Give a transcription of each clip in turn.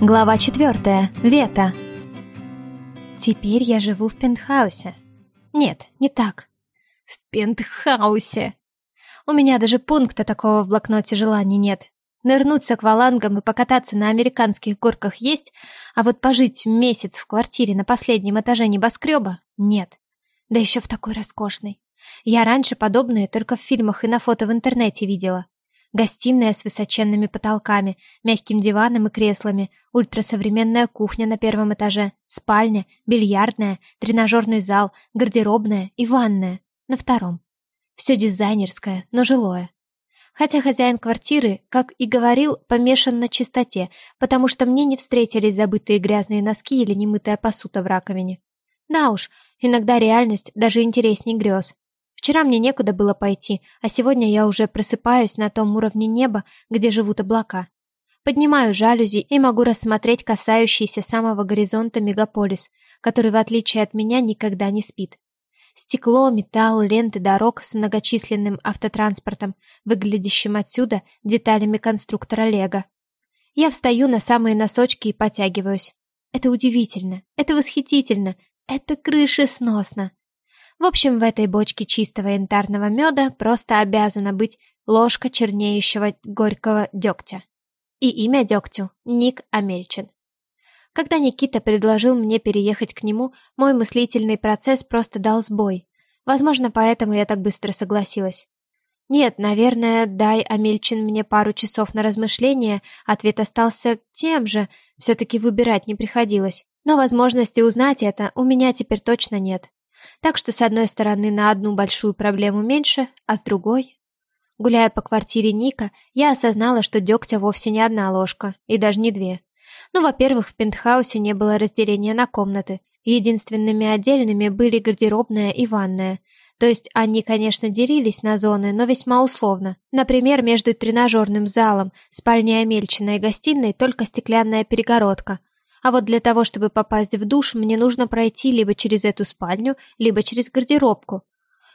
Глава четвертая. Вета. Теперь я живу в пентхаусе. Нет, не так. В пентхаусе. У меня даже пункта такого в блокноте желаний нет. Нырнуть с аквалангом и покататься на американских горках есть, а вот пожить месяц в квартире на последнем этаже небоскреба — нет. Да еще в такой роскошной. Я раньше подобное только в фильмах и на фото в интернете видела. Гостиная с высоченными потолками, мягким диваном и креслами, ультрасовременная кухня на первом этаже, спальня, бильярдная, тренажерный зал, гардеробная и ванная на втором. Все дизайнерское, но жилое. Хотя хозяин квартиры, как и говорил, помешан на чистоте, потому что мне не встретились забытые грязные носки или немытая посуда в раковине. Да уж, иногда реальность даже интересней грез. Вчера мне некуда было пойти, а сегодня я уже просыпаюсь на том уровне неба, где живут облака. Поднимаю жалюзи и могу рассмотреть касающийся самого горизонта мегаполис, который, в отличие от меня, никогда не спит. Стекло, металл, ленты дорог с многочисленным автотранспортом, выглядящим отсюда деталями конструктора Лего. Я встаю на самые носочки и потягиваюсь. Это удивительно, это восхитительно, это крышесносно. В общем, в этой бочке чистого янтарного меда просто обязана быть ложка чернеющего горького дегтя. И имя дегтю — Ник Амельчин. Когда Никита предложил мне переехать к нему, мой мыслительный процесс просто дал сбой. Возможно, поэтому я так быстро согласилась. Нет, наверное, дай Амельчин мне пару часов на размышление, ответ остался тем же, все-таки выбирать не приходилось. Но возможности узнать это у меня теперь точно нет. Так что с одной стороны на одну большую проблему меньше, а с другой... Гуляя по квартире Ника, я осознала, что дегтя вовсе не одна ложка, и даже не две. Ну, во-первых, в пентхаусе не было разделения на комнаты. Единственными отдельными были гардеробная и ванная. То есть они, конечно, делились на зоны, но весьма условно. Например, между тренажерным залом, спальней Амельчиной и гостиной только стеклянная перегородка, а вот для того, чтобы попасть в душ, мне нужно пройти либо через эту спальню, либо через гардеробку.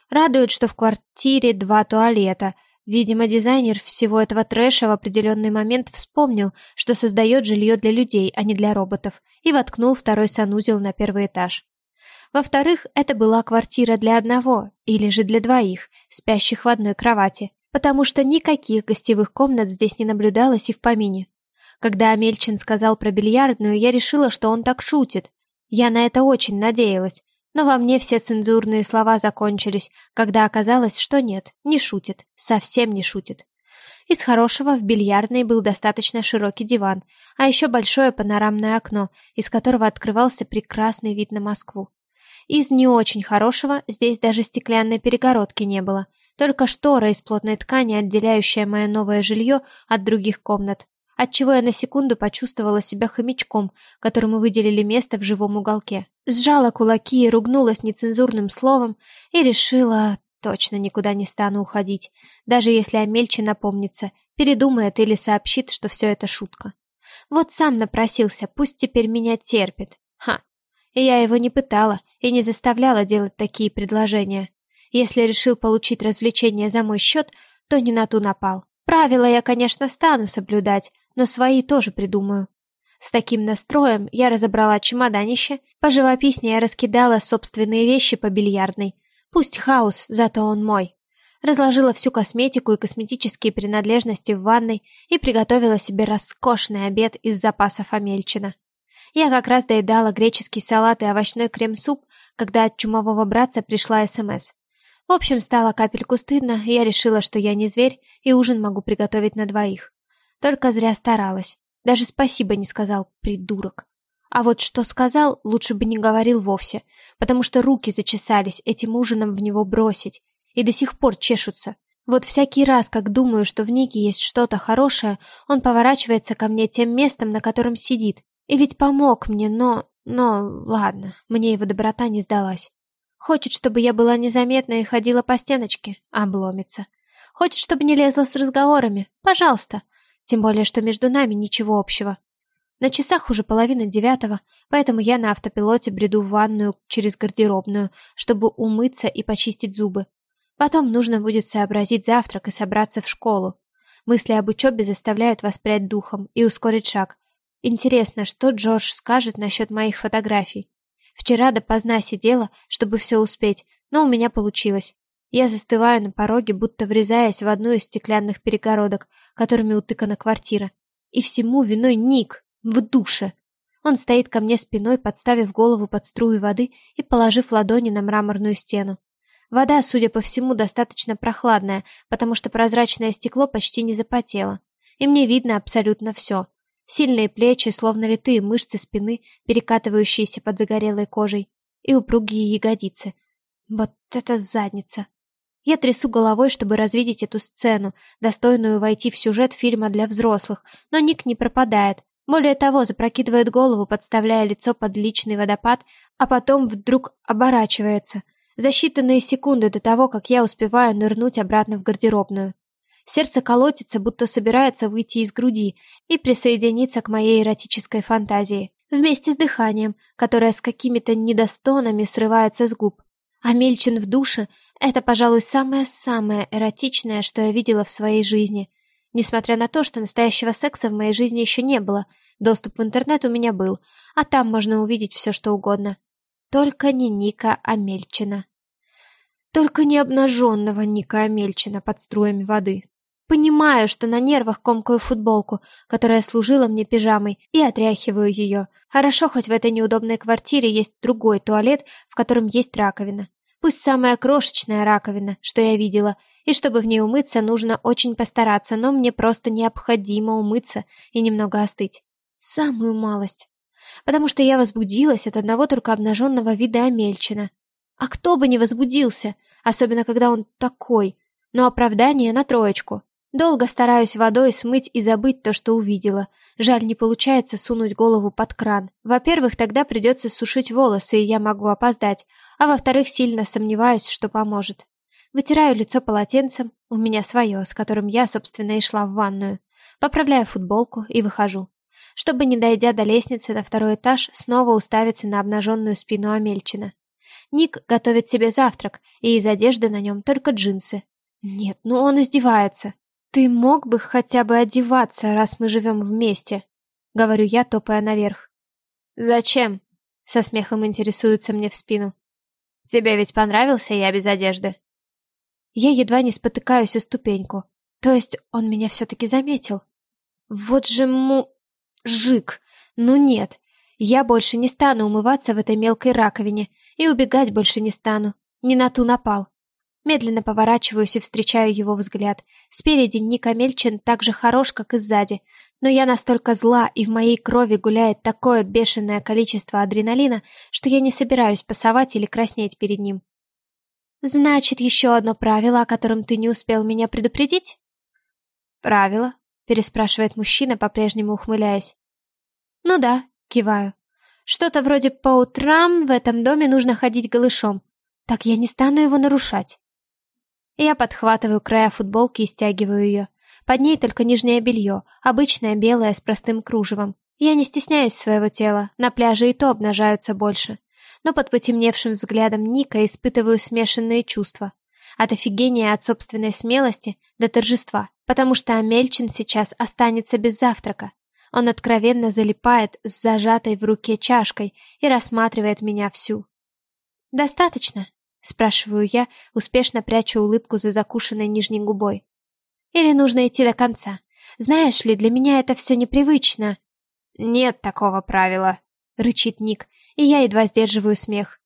Радует, что в квартире два туалета. Видимо, дизайнер всего этого трэша в определенный момент вспомнил, что создает жилье для людей, а не для роботов, и воткнул второй санузел на первый этаж. Во-вторых, это была квартира для одного, или же для двоих, спящих в одной кровати, потому что никаких гостевых комнат здесь не наблюдалось и в помине. Когда Амельчин сказал про бильярдную, я решила, что он так шутит. Я на это очень надеялась, но во мне все цензурные слова закончились, когда оказалось, что нет, не шутит, совсем не шутит. Из хорошего в бильярдной был достаточно широкий диван, а еще большое панорамное окно, из которого открывался прекрасный вид на Москву. Из не очень хорошего здесь даже стеклянной перегородки не было, только штора из плотной ткани, отделяющая мое новое жилье от других комнат, отчего я на секунду почувствовала себя хомячком, которому выделили место в живом уголке. Сжала кулаки и ругнулась нецензурным словом и решила, точно никуда не стану уходить, даже если Амельче напомнится, передумает или сообщит, что все это шутка. Вот сам напросился, пусть теперь меня терпит. Ха! И я его не пытала и не заставляла делать такие предложения. Если решил получить развлечение за мой счет, то не на ту напал. Правила я, конечно, стану соблюдать, но свои тоже придумаю. С таким настроем я разобрала чемоданище, поживописнее раскидала собственные вещи по бильярдной. Пусть хаос, зато он мой. Разложила всю косметику и косметические принадлежности в ванной и приготовила себе роскошный обед из запасов Амельчина. Я как раз доедала греческий салат и овощной крем-суп, когда от чумового братца пришла СМС. В общем, стало капельку стыдно, и я решила, что я не зверь, и ужин могу приготовить на двоих. Только зря старалась. Даже спасибо не сказал, придурок. А вот что сказал, лучше бы не говорил вовсе, потому что руки зачесались этим ужином в него бросить, и до сих пор чешутся. Вот всякий раз, как думаю, что в Нике есть что-то хорошее, он поворачивается ко мне тем местом, на котором сидит. И ведь помог мне, но... Но, ладно, мне его доброта не сдалась. Хочет, чтобы я была незаметна и ходила по стеночке? Обломится. Хочет, чтобы не лезла с разговорами? Пожалуйста. Тем более, что между нами ничего общего. На часах уже половина девятого, поэтому я на автопилоте бреду в ванную через гардеробную, чтобы умыться и почистить зубы. Потом нужно будет сообразить завтрак и собраться в школу. Мысли об учебе заставляют воспрять духом и ускорить шаг. Интересно, что Джордж скажет насчет моих фотографий. Вчера допоздна сидела, чтобы все успеть, но у меня получилось. Я застываю на пороге, будто врезаясь в одну из стеклянных перегородок, которыми утыкана квартира. И всему виной Ник в душе. Он стоит ко мне спиной, подставив голову под струю воды и положив ладони на мраморную стену. Вода, судя по всему, достаточно прохладная, потому что прозрачное стекло почти не запотело. И мне видно абсолютно все. Сильные плечи, словно литые мышцы спины, перекатывающиеся под загорелой кожей, и упругие ягодицы. Вот это задница! Я трясу головой, чтобы развидеть эту сцену, достойную войти в сюжет фильма для взрослых, но Ник не пропадает. Более того, запрокидывает голову, подставляя лицо под личный водопад, а потом вдруг оборачивается. За считанные секунды до того, как я успеваю нырнуть обратно в гардеробную. Сердце колотится, будто собирается выйти из груди и присоединиться к моей эротической фантазии, вместе с дыханием, которое с какими-то недостонами срывается с губ. А Мельчин в душе это, пожалуй, самое-самое эротичное, что я видела в своей жизни. Несмотря на то, что настоящего секса в моей жизни еще не было, доступ в интернет у меня был, а там можно увидеть все, что угодно. Только не Ника Амельчина. Только не обнаженного Ника Амельчина под струями воды. Понимаю, что на нервах комкаю футболку, которая служила мне пижамой, и отряхиваю ее. Хорошо, хоть в этой неудобной квартире есть другой туалет, в котором есть раковина. Пусть самая крошечная раковина, что я видела, и чтобы в ней умыться, нужно очень постараться, но мне просто необходимо умыться и немного остыть. Самую малость. Потому что я возбудилась от одного только обнаженного вида Амельчина. А кто бы не возбудился, особенно когда он такой. Но оправдание на троечку. Долго стараюсь водой смыть и забыть то, что увидела. Жаль, не получается сунуть голову под кран. Во-первых, тогда придется сушить волосы, и я могу опоздать а во-вторых, сильно сомневаюсь, что поможет. Вытираю лицо полотенцем, у меня свое, с которым я, собственно, и шла в ванную. Поправляю футболку и выхожу. Чтобы, не дойдя до лестницы на второй этаж, снова уставиться на обнаженную спину Амельчина. Ник готовит себе завтрак, и из одежды на нем только джинсы. Нет, ну он издевается. Ты мог бы хотя бы одеваться, раз мы живем вместе, говорю я, топая наверх. Зачем? Со смехом интересуется мне в спину. Тебе ведь понравился я без одежды?» Я едва не спотыкаюсь о ступеньку. То есть он меня все-таки заметил. Вот же му... Жик. Ну нет, я больше не стану умываться в этой мелкой раковине и убегать больше не стану. Не на ту напал. Медленно поворачиваюсь и встречаю его взгляд. Спереди Ник Амельчин так же хорош, как и сзади, но я настолько зла, и в моей крови гуляет такое бешеное количество адреналина, что я не собираюсь пасовать или краснеть перед ним. «Значит, еще одно правило, о котором ты не успел меня предупредить?» «Правило?» — переспрашивает мужчина, по-прежнему ухмыляясь. «Ну да», — киваю. «Что-то вроде по утрам в этом доме нужно ходить голышом. Так я не стану его нарушать». Я подхватываю края футболки и стягиваю ее. Под ней только нижнее белье, обычное белое с простым кружевом. Я не стесняюсь своего тела, на пляже и то обнажаются больше. Но под потемневшим взглядом Ника испытываю смешанные чувства. От офигения от собственной смелости до торжества, потому что Амельчин сейчас останется без завтрака. Он откровенно залипает с зажатой в руке чашкой и рассматривает меня всю. «Достаточно?» — спрашиваю я, успешно пряча улыбку за закушенной нижней губой. Или нужно идти до конца? Знаешь ли, для меня это все непривычно. Нет такого правила, рычит Ник, и я едва сдерживаю смех.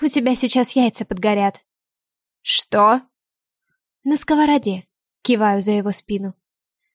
У тебя сейчас яйца подгорят. Что? На сковороде. Киваю за его спину.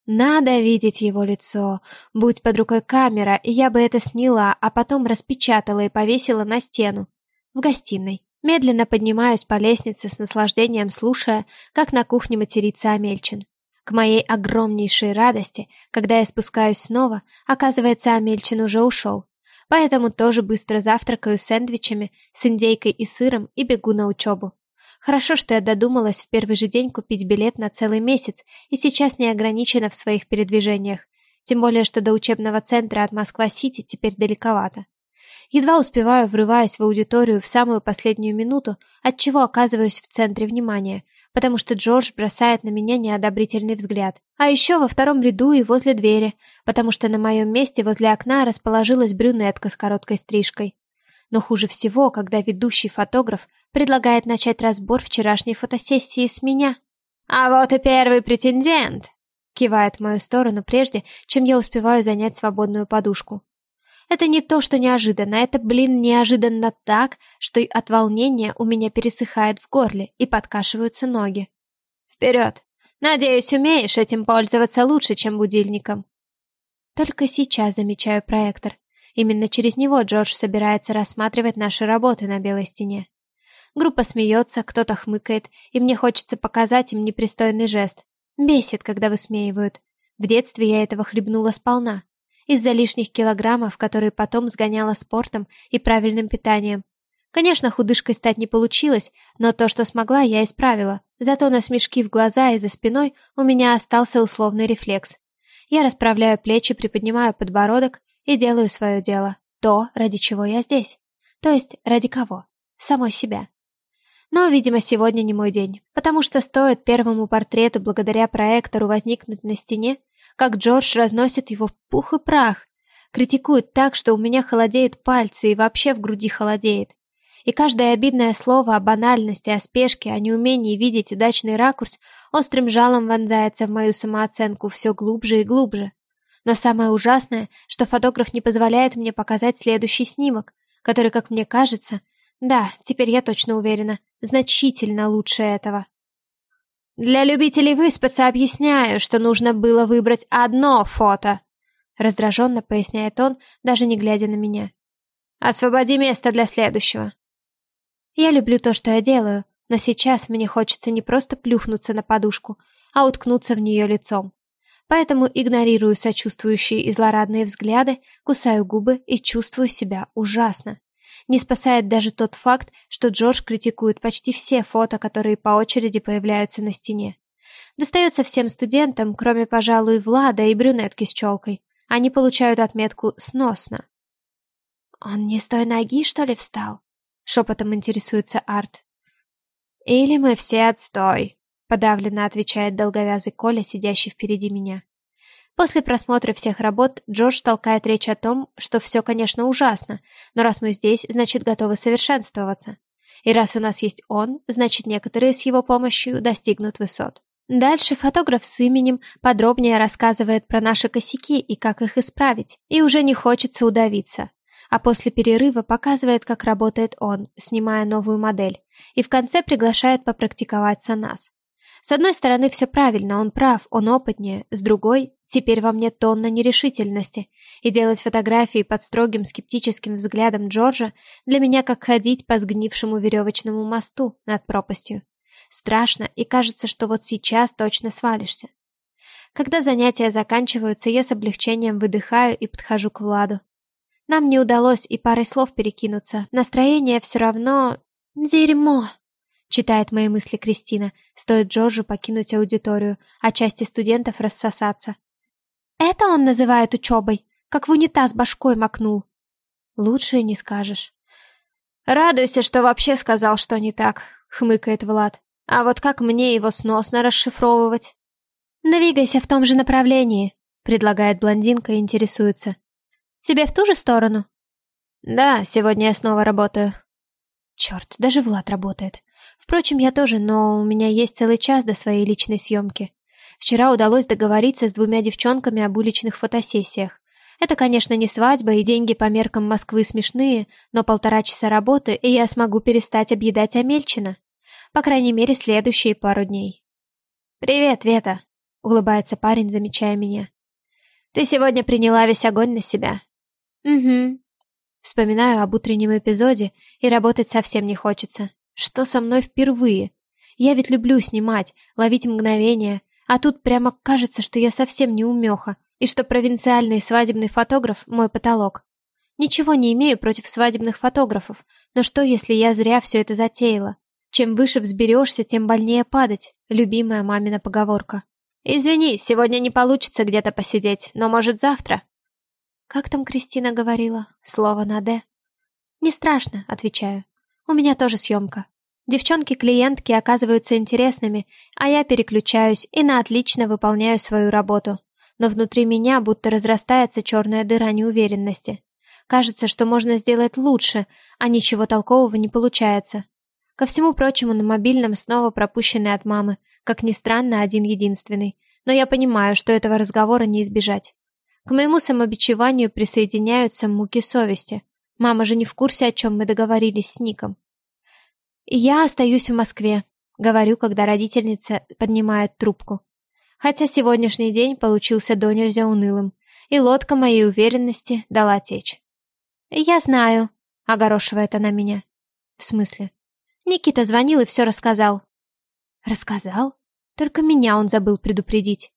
Надо видеть его лицо. Будь под рукой камера, я бы это сняла, а потом распечатала и повесила на стену. В гостиной. Медленно поднимаюсь по лестнице с наслаждением, слушая, как на кухне матерится Амельчин. К моей огромнейшей радости, когда я спускаюсь снова, оказывается, Амельчин уже ушел. Поэтому тоже быстро завтракаю сэндвичами с индейкой и сыром и бегу на учебу. Хорошо, что я додумалась в первый же день купить билет на целый месяц и сейчас не ограничена в своих передвижениях. Тем более, что до учебного центра от Москва-Сити теперь далековато. Едва успеваю, врываясь в аудиторию в самую последнюю минуту, отчего оказываюсь в центре внимания, потому что Джордж бросает на меня неодобрительный взгляд. А еще во втором ряду и возле двери, потому что на моем месте возле окна расположилась брюнетка с короткой стрижкой. Но хуже всего, когда ведущий фотограф предлагает начать разбор вчерашней фотосессии с меня. «А вот и первый претендент!» кивает в мою сторону прежде, чем я успеваю занять свободную подушку. Это не то, что неожиданно, это, блин, неожиданно так, что и от волнения у меня пересыхает в горле и подкашиваются ноги. Вперед! Надеюсь, умеешь этим пользоваться лучше, чем будильником. Только сейчас замечаю проектор. Именно через него Джордж собирается рассматривать наши работы на белой стене. Группа смеется, кто-то хмыкает, и мне хочется показать им непристойный жест. Бесит, когда высмеивают. В детстве я этого хлебнула сполна из-за лишних килограммов, которые потом сгоняла спортом и правильным питанием. Конечно, худышкой стать не получилось, но то, что смогла, я исправила. Зато на смешки в глаза и за спиной у меня остался условный рефлекс. Я расправляю плечи, приподнимаю подбородок и делаю свое дело. То, ради чего я здесь. То есть, ради кого? Самой себя. Но, видимо, сегодня не мой день, потому что стоит первому портрету благодаря проектору возникнуть на стене, как Джордж разносит его в пух и прах. Критикует так, что у меня холодеют пальцы и вообще в груди холодеет. И каждое обидное слово о банальности, о спешке, о неумении видеть удачный ракурс острым жалом вонзается в мою самооценку все глубже и глубже. Но самое ужасное, что фотограф не позволяет мне показать следующий снимок, который, как мне кажется, да, теперь я точно уверена, значительно лучше этого. Для любителей выспаться объясняю, что нужно было выбрать одно фото. Раздраженно поясняет он, даже не глядя на меня. Освободи место для следующего. Я люблю то, что я делаю, но сейчас мне хочется не просто плюхнуться на подушку, а уткнуться в нее лицом. Поэтому игнорирую сочувствующие и злорадные взгляды, кусаю губы и чувствую себя ужасно. Не спасает даже тот факт, что Джордж критикует почти все фото, которые по очереди появляются на стене. Достается всем студентам, кроме, пожалуй, Влада и брюнетки с челкой. Они получают отметку «сносно». «Он не с той ноги, что ли, встал?» — шепотом интересуется Арт. «Или мы все отстой», — подавленно отвечает долговязый Коля, сидящий впереди меня. После просмотра всех работ Джордж толкает речь о том, что все, конечно, ужасно, но раз мы здесь, значит, готовы совершенствоваться. И раз у нас есть он, значит, некоторые с его помощью достигнут высот. Дальше фотограф с именем подробнее рассказывает про наши косяки и как их исправить, и уже не хочется удавиться. А после перерыва показывает, как работает он, снимая новую модель, и в конце приглашает попрактиковаться нас. С одной стороны, все правильно, он прав, он опытнее. С другой, теперь во мне тонна нерешительности. И делать фотографии под строгим скептическим взглядом Джорджа для меня как ходить по сгнившему веревочному мосту над пропастью. Страшно, и кажется, что вот сейчас точно свалишься. Когда занятия заканчиваются, я с облегчением выдыхаю и подхожу к Владу. Нам не удалось и парой слов перекинуться. Настроение все равно... Дерьмо. Читает мои мысли Кристина. Стоит Джорджу покинуть аудиторию, а части студентов рассосаться. Это он называет учебой, как в унитаз башкой макнул. Лучше не скажешь. Радуйся, что вообще сказал, что не так, хмыкает Влад. А вот как мне его сносно расшифровывать? Двигайся в том же направлении, предлагает блондинка и интересуется. Тебе в ту же сторону? Да, сегодня я снова работаю. Черт, даже Влад работает. Впрочем, я тоже, но у меня есть целый час до своей личной съемки. Вчера удалось договориться с двумя девчонками об уличных фотосессиях. Это, конечно, не свадьба, и деньги по меркам Москвы смешные, но полтора часа работы, и я смогу перестать объедать Амельчина. По крайней мере, следующие пару дней. «Привет, Вета», — улыбается парень, замечая меня. «Ты сегодня приняла весь огонь на себя». «Угу». Вспоминаю об утреннем эпизоде, и работать совсем не хочется. Что со мной впервые? Я ведь люблю снимать, ловить мгновения, а тут прямо кажется, что я совсем не умеха, и что провинциальный свадебный фотограф – мой потолок. Ничего не имею против свадебных фотографов, но что, если я зря все это затеяла? Чем выше взберешься, тем больнее падать, любимая мамина поговорка. «Извини, сегодня не получится где-то посидеть, но, может, завтра?» Как там Кристина говорила? Слово на «д». «Не страшно», — отвечаю. У меня тоже съемка. Девчонки-клиентки оказываются интересными, а я переключаюсь и на отлично выполняю свою работу. Но внутри меня будто разрастается черная дыра неуверенности. Кажется, что можно сделать лучше, а ничего толкового не получается. Ко всему прочему, на мобильном снова пропущенный от мамы, как ни странно, один-единственный. Но я понимаю, что этого разговора не избежать. К моему самобичеванию присоединяются муки совести. Мама же не в курсе, о чем мы договорились с Ником. «Я остаюсь в Москве», — говорю, когда родительница поднимает трубку. Хотя сегодняшний день получился до нельзя унылым, и лодка моей уверенности дала течь. «Я знаю», — огорошивает она меня. «В смысле?» Никита звонил и все рассказал. «Рассказал? Только меня он забыл предупредить.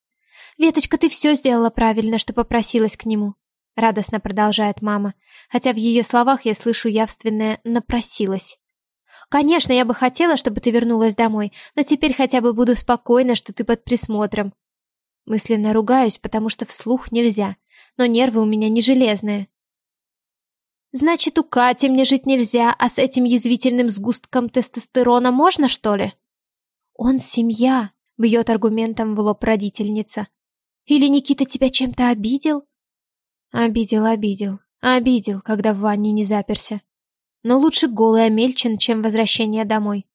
«Веточка, ты все сделала правильно, что попросилась к нему», — радостно продолжает мама, хотя в ее словах я слышу явственное «напросилась». «Конечно, я бы хотела, чтобы ты вернулась домой, но теперь хотя бы буду спокойна, что ты под присмотром». Мысленно ругаюсь, потому что вслух нельзя, но нервы у меня не железные. «Значит, у Кати мне жить нельзя, а с этим язвительным сгустком тестостерона можно, что ли?» «Он семья», — бьет аргументом в лоб родительница. Или Никита тебя чем-то обидел? Обидел, обидел. Обидел, когда в ванне не заперся. Но лучше голый Амельчин, чем возвращение домой.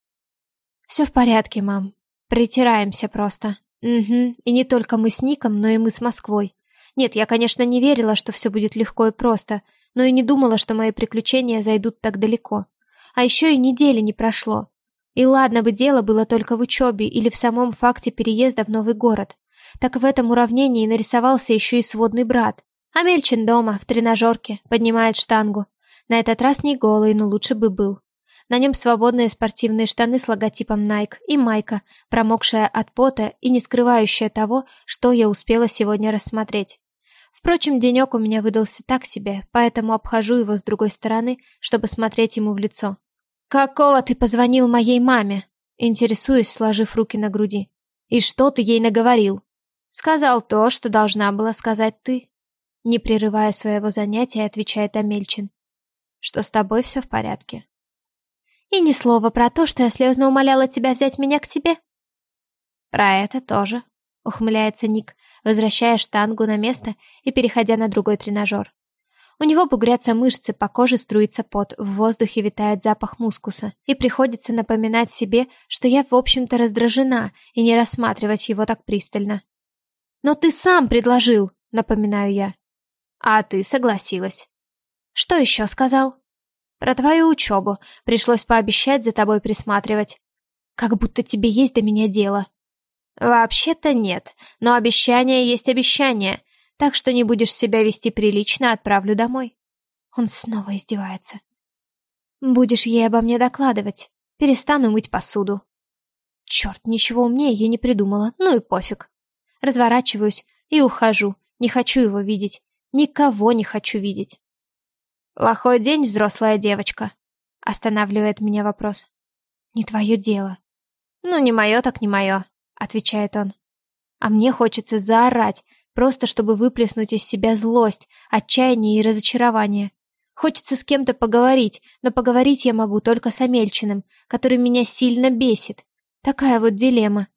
Все в порядке, мам. Притираемся просто. Угу. И не только мы с Ником, но и мы с Москвой. Нет, я, конечно, не верила, что все будет легко и просто, но и не думала, что мои приключения зайдут так далеко. А еще и недели не прошло. И ладно бы дело было только в учебе или в самом факте переезда в новый город так в этом уравнении нарисовался еще и сводный брат. Амельчин дома, в тренажерке, поднимает штангу. На этот раз не голый, но лучше бы был. На нем свободные спортивные штаны с логотипом Nike и майка, промокшая от пота и не скрывающая того, что я успела сегодня рассмотреть. Впрочем, денек у меня выдался так себе, поэтому обхожу его с другой стороны, чтобы смотреть ему в лицо. «Какого ты позвонил моей маме?» Интересуюсь, сложив руки на груди. «И что ты ей наговорил?» Сказал то, что должна была сказать ты. Не прерывая своего занятия, отвечает Амельчин. Что с тобой все в порядке. И ни слова про то, что я слезно умоляла тебя взять меня к себе. Про это тоже, ухмыляется Ник, возвращая штангу на место и переходя на другой тренажер. У него бугрятся мышцы, по коже струится пот, в воздухе витает запах мускуса, и приходится напоминать себе, что я, в общем-то, раздражена, и не рассматривать его так пристально. Но ты сам предложил, напоминаю я. А ты согласилась. Что еще сказал? Про твою учебу. Пришлось пообещать за тобой присматривать. Как будто тебе есть до меня дело. Вообще-то нет, но обещание есть обещание, так что не будешь себя вести прилично, отправлю домой. Он снова издевается. Будешь ей обо мне докладывать. Перестану мыть посуду. Черт, ничего умнее я не придумала, ну и пофиг. Разворачиваюсь и ухожу. Не хочу его видеть. Никого не хочу видеть. «Плохой день, взрослая девочка», — останавливает меня вопрос. «Не твое дело». «Ну, не мое, так не мое», — отвечает он. А мне хочется заорать, просто чтобы выплеснуть из себя злость, отчаяние и разочарование. Хочется с кем-то поговорить, но поговорить я могу только с Амельчиным, который меня сильно бесит. Такая вот дилемма.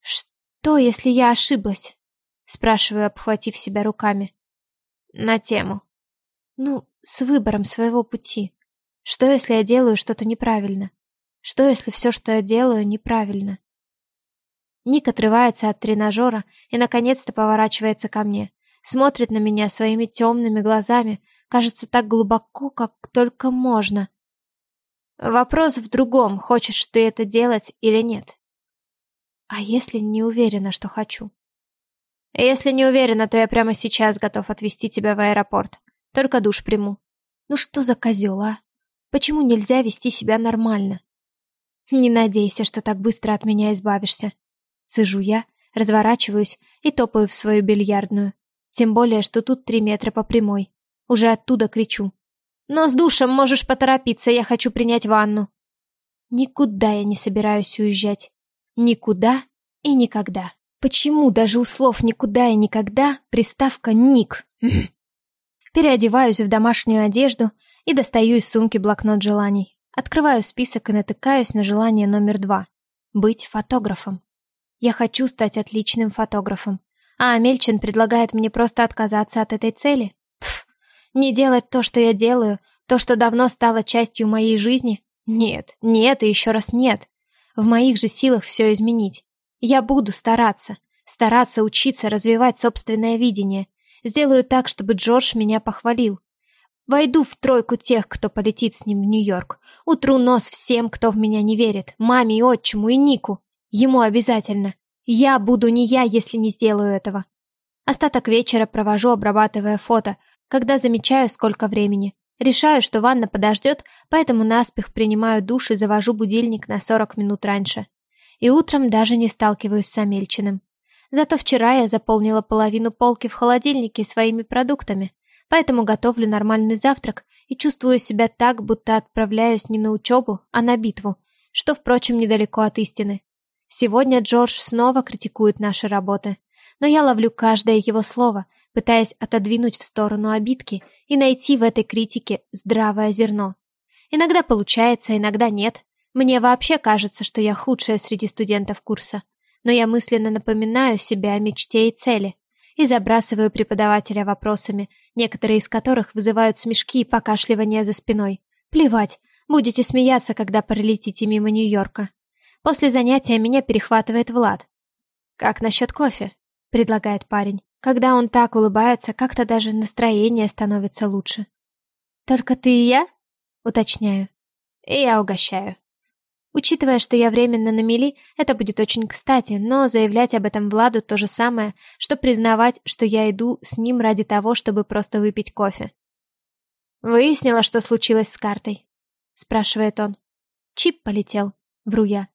«Что, если я ошиблась?» Спрашиваю, обхватив себя руками. На тему. Ну, с выбором своего пути. Что, если я делаю что-то неправильно? Что, если все, что я делаю, неправильно? Ник отрывается от тренажера и, наконец-то, поворачивается ко мне. Смотрит на меня своими темными глазами, кажется, так глубоко, как только можно. Вопрос в другом, хочешь ты это делать или нет. А если не уверена, что хочу? Если не уверена, то я прямо сейчас готов отвезти тебя в аэропорт. Только душ приму. Ну что за козел, а? Почему нельзя вести себя нормально? Не надейся, что так быстро от меня избавишься. Сижу я, разворачиваюсь и топаю в свою бильярдную. Тем более, что тут три метра по прямой. Уже оттуда кричу. Но с душем можешь поторопиться, я хочу принять ванну. Никуда я не собираюсь уезжать. Никуда и никогда. Почему даже у слов «никуда» и «никогда» приставка «ник»? Переодеваюсь в домашнюю одежду и достаю из сумки блокнот желаний. Открываю список и натыкаюсь на желание номер два — быть фотографом. Я хочу стать отличным фотографом. А Амельчин предлагает мне просто отказаться от этой цели? Пф, не делать то, что я делаю, то, что давно стало частью моей жизни? Нет, нет и еще раз нет. В моих же силах все изменить. Я буду стараться, стараться учиться развивать собственное видение. Сделаю так, чтобы Джордж меня похвалил. Войду в тройку тех, кто полетит с ним в Нью-Йорк. Утру нос всем, кто в меня не верит. Маме и отчиму, и Нику. Ему обязательно. Я буду не я, если не сделаю этого. Остаток вечера провожу, обрабатывая фото, когда замечаю, сколько времени. Решаю, что ванна подождет, поэтому наспех принимаю душ и завожу будильник на 40 минут раньше. И утром даже не сталкиваюсь с Амельчиным. Зато вчера я заполнила половину полки в холодильнике своими продуктами, поэтому готовлю нормальный завтрак и чувствую себя так, будто отправляюсь не на учебу, а на битву, что, впрочем, недалеко от истины. Сегодня Джордж снова критикует наши работы, но я ловлю каждое его слово, пытаясь отодвинуть в сторону обидки и найти в этой критике здравое зерно. Иногда получается, иногда нет. Мне вообще кажется, что я худшая среди студентов курса, но я мысленно напоминаю себе о мечте и цели и забрасываю преподавателя вопросами, некоторые из которых вызывают смешки и покашливания за спиной. Плевать, будете смеяться, когда пролетите мимо Нью-Йорка. После занятия меня перехватывает Влад. «Как насчет кофе?» — предлагает парень. Когда он так улыбается, как-то даже настроение становится лучше. «Только ты и я?» — уточняю. «И я угощаю». Учитывая, что я временно на мели, это будет очень кстати, но заявлять об этом Владу то же самое, что признавать, что я иду с ним ради того, чтобы просто выпить кофе. «Выяснила, что случилось с картой?» — спрашивает он. «Чип полетел», — вру я.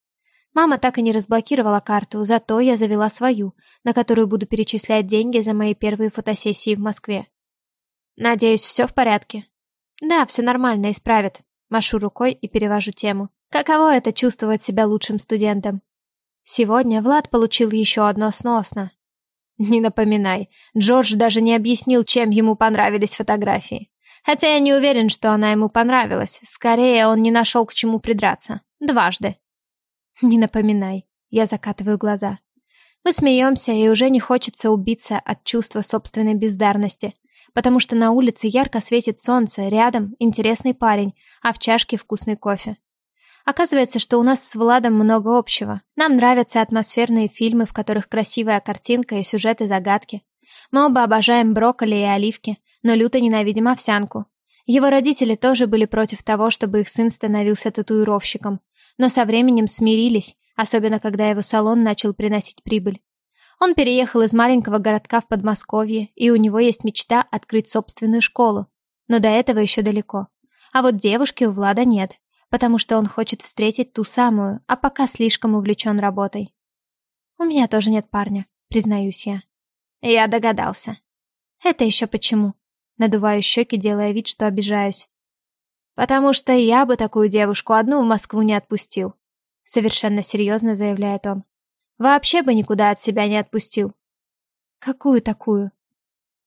Мама так и не разблокировала карту, зато я завела свою, на которую буду перечислять деньги за мои первые фотосессии в Москве. Надеюсь, все в порядке? Да, все нормально, исправят. Машу рукой и перевожу тему. Каково это чувствовать себя лучшим студентом? Сегодня Влад получил еще одно сносно. Не напоминай, Джордж даже не объяснил, чем ему понравились фотографии. Хотя я не уверен, что она ему понравилась. Скорее, он не нашел к чему придраться. Дважды. Не напоминай. Я закатываю глаза. Мы смеемся, и уже не хочется убиться от чувства собственной бездарности, потому что на улице ярко светит солнце, рядом интересный парень, а в чашке вкусный кофе. Оказывается, что у нас с Владом много общего. Нам нравятся атмосферные фильмы, в которых красивая картинка и сюжеты загадки. Мы оба обожаем брокколи и оливки, но люто ненавидим овсянку. Его родители тоже были против того, чтобы их сын становился татуировщиком, но со временем смирились, особенно когда его салон начал приносить прибыль. Он переехал из маленького городка в Подмосковье, и у него есть мечта открыть собственную школу. Но до этого еще далеко. А вот девушки у Влада нет, потому что он хочет встретить ту самую, а пока слишком увлечен работой. У меня тоже нет парня, признаюсь я. Я догадался. Это еще почему? Надуваю щеки, делая вид, что обижаюсь. Потому что я бы такую девушку одну в Москву не отпустил. Совершенно серьезно заявляет он. Вообще бы никуда от себя не отпустил. Какую такую?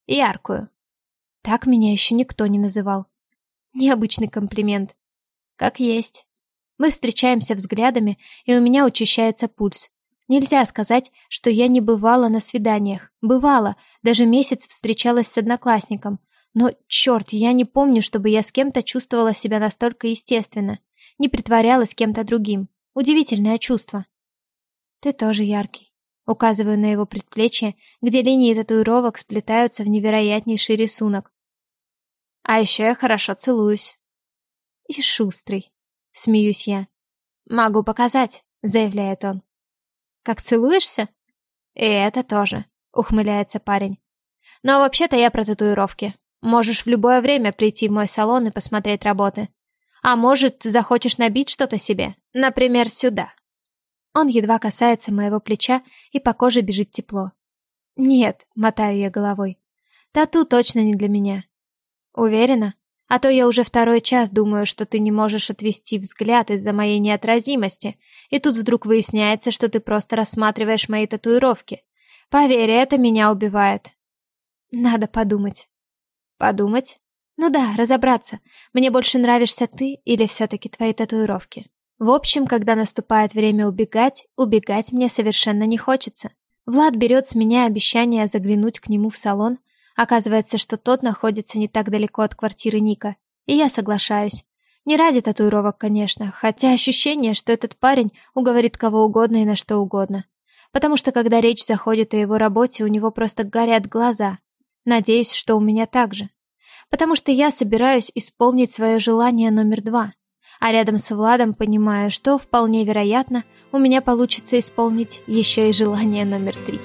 Яркую. Так меня еще никто не называл. Необычный комплимент. Как есть. Мы встречаемся взглядами, и у меня учащается пульс. Нельзя сказать, что я не бывала на свиданиях. Бывала, даже месяц встречалась с одноклассником. Но, черт, я не помню, чтобы я с кем-то чувствовала себя настолько естественно. Не притворялась кем-то другим. Удивительное чувство. Ты тоже яркий. Указываю на его предплечье, где линии татуировок сплетаются в невероятнейший рисунок. А еще я хорошо целуюсь. И шустрый. Смеюсь я. Могу показать, заявляет он. Как целуешься? И это тоже, ухмыляется парень. Но вообще-то я про татуировки. Можешь в любое время прийти в мой салон и посмотреть работы. А может, захочешь набить что-то себе? Например, сюда. Он едва касается моего плеча, и по коже бежит тепло. Нет, мотаю я головой. Тату точно не для меня. Уверена? А то я уже второй час думаю, что ты не можешь отвести взгляд из-за моей неотразимости, и тут вдруг выясняется, что ты просто рассматриваешь мои татуировки. Поверь, это меня убивает. Надо подумать. Подумать? Ну да, разобраться, мне больше нравишься ты или все-таки твои татуировки. В общем, когда наступает время убегать, убегать мне совершенно не хочется. Влад берет с меня обещание заглянуть к нему в салон. Оказывается, что тот находится не так далеко от квартиры Ника. И я соглашаюсь. Не ради татуировок, конечно, хотя ощущение, что этот парень уговорит кого угодно и на что угодно. Потому что когда речь заходит о его работе, у него просто горят глаза. Надеюсь, что у меня так же. Потому что я собираюсь исполнить свое желание номер два. А рядом с Владом понимаю, что вполне вероятно у меня получится исполнить еще и желание номер три.